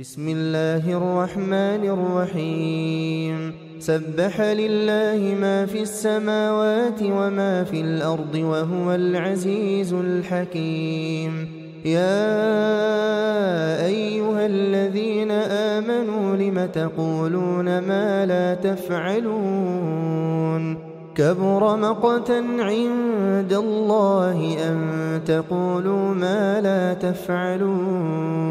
بسم الله الرحمن الرحيم سبح لله ما في السماوات وما في الأرض وهو العزيز الحكيم يا أيها الذين آمنوا لم تقولون ما لا تفعلون كبر مقتا عند الله أن تقولوا ما لا تفعلون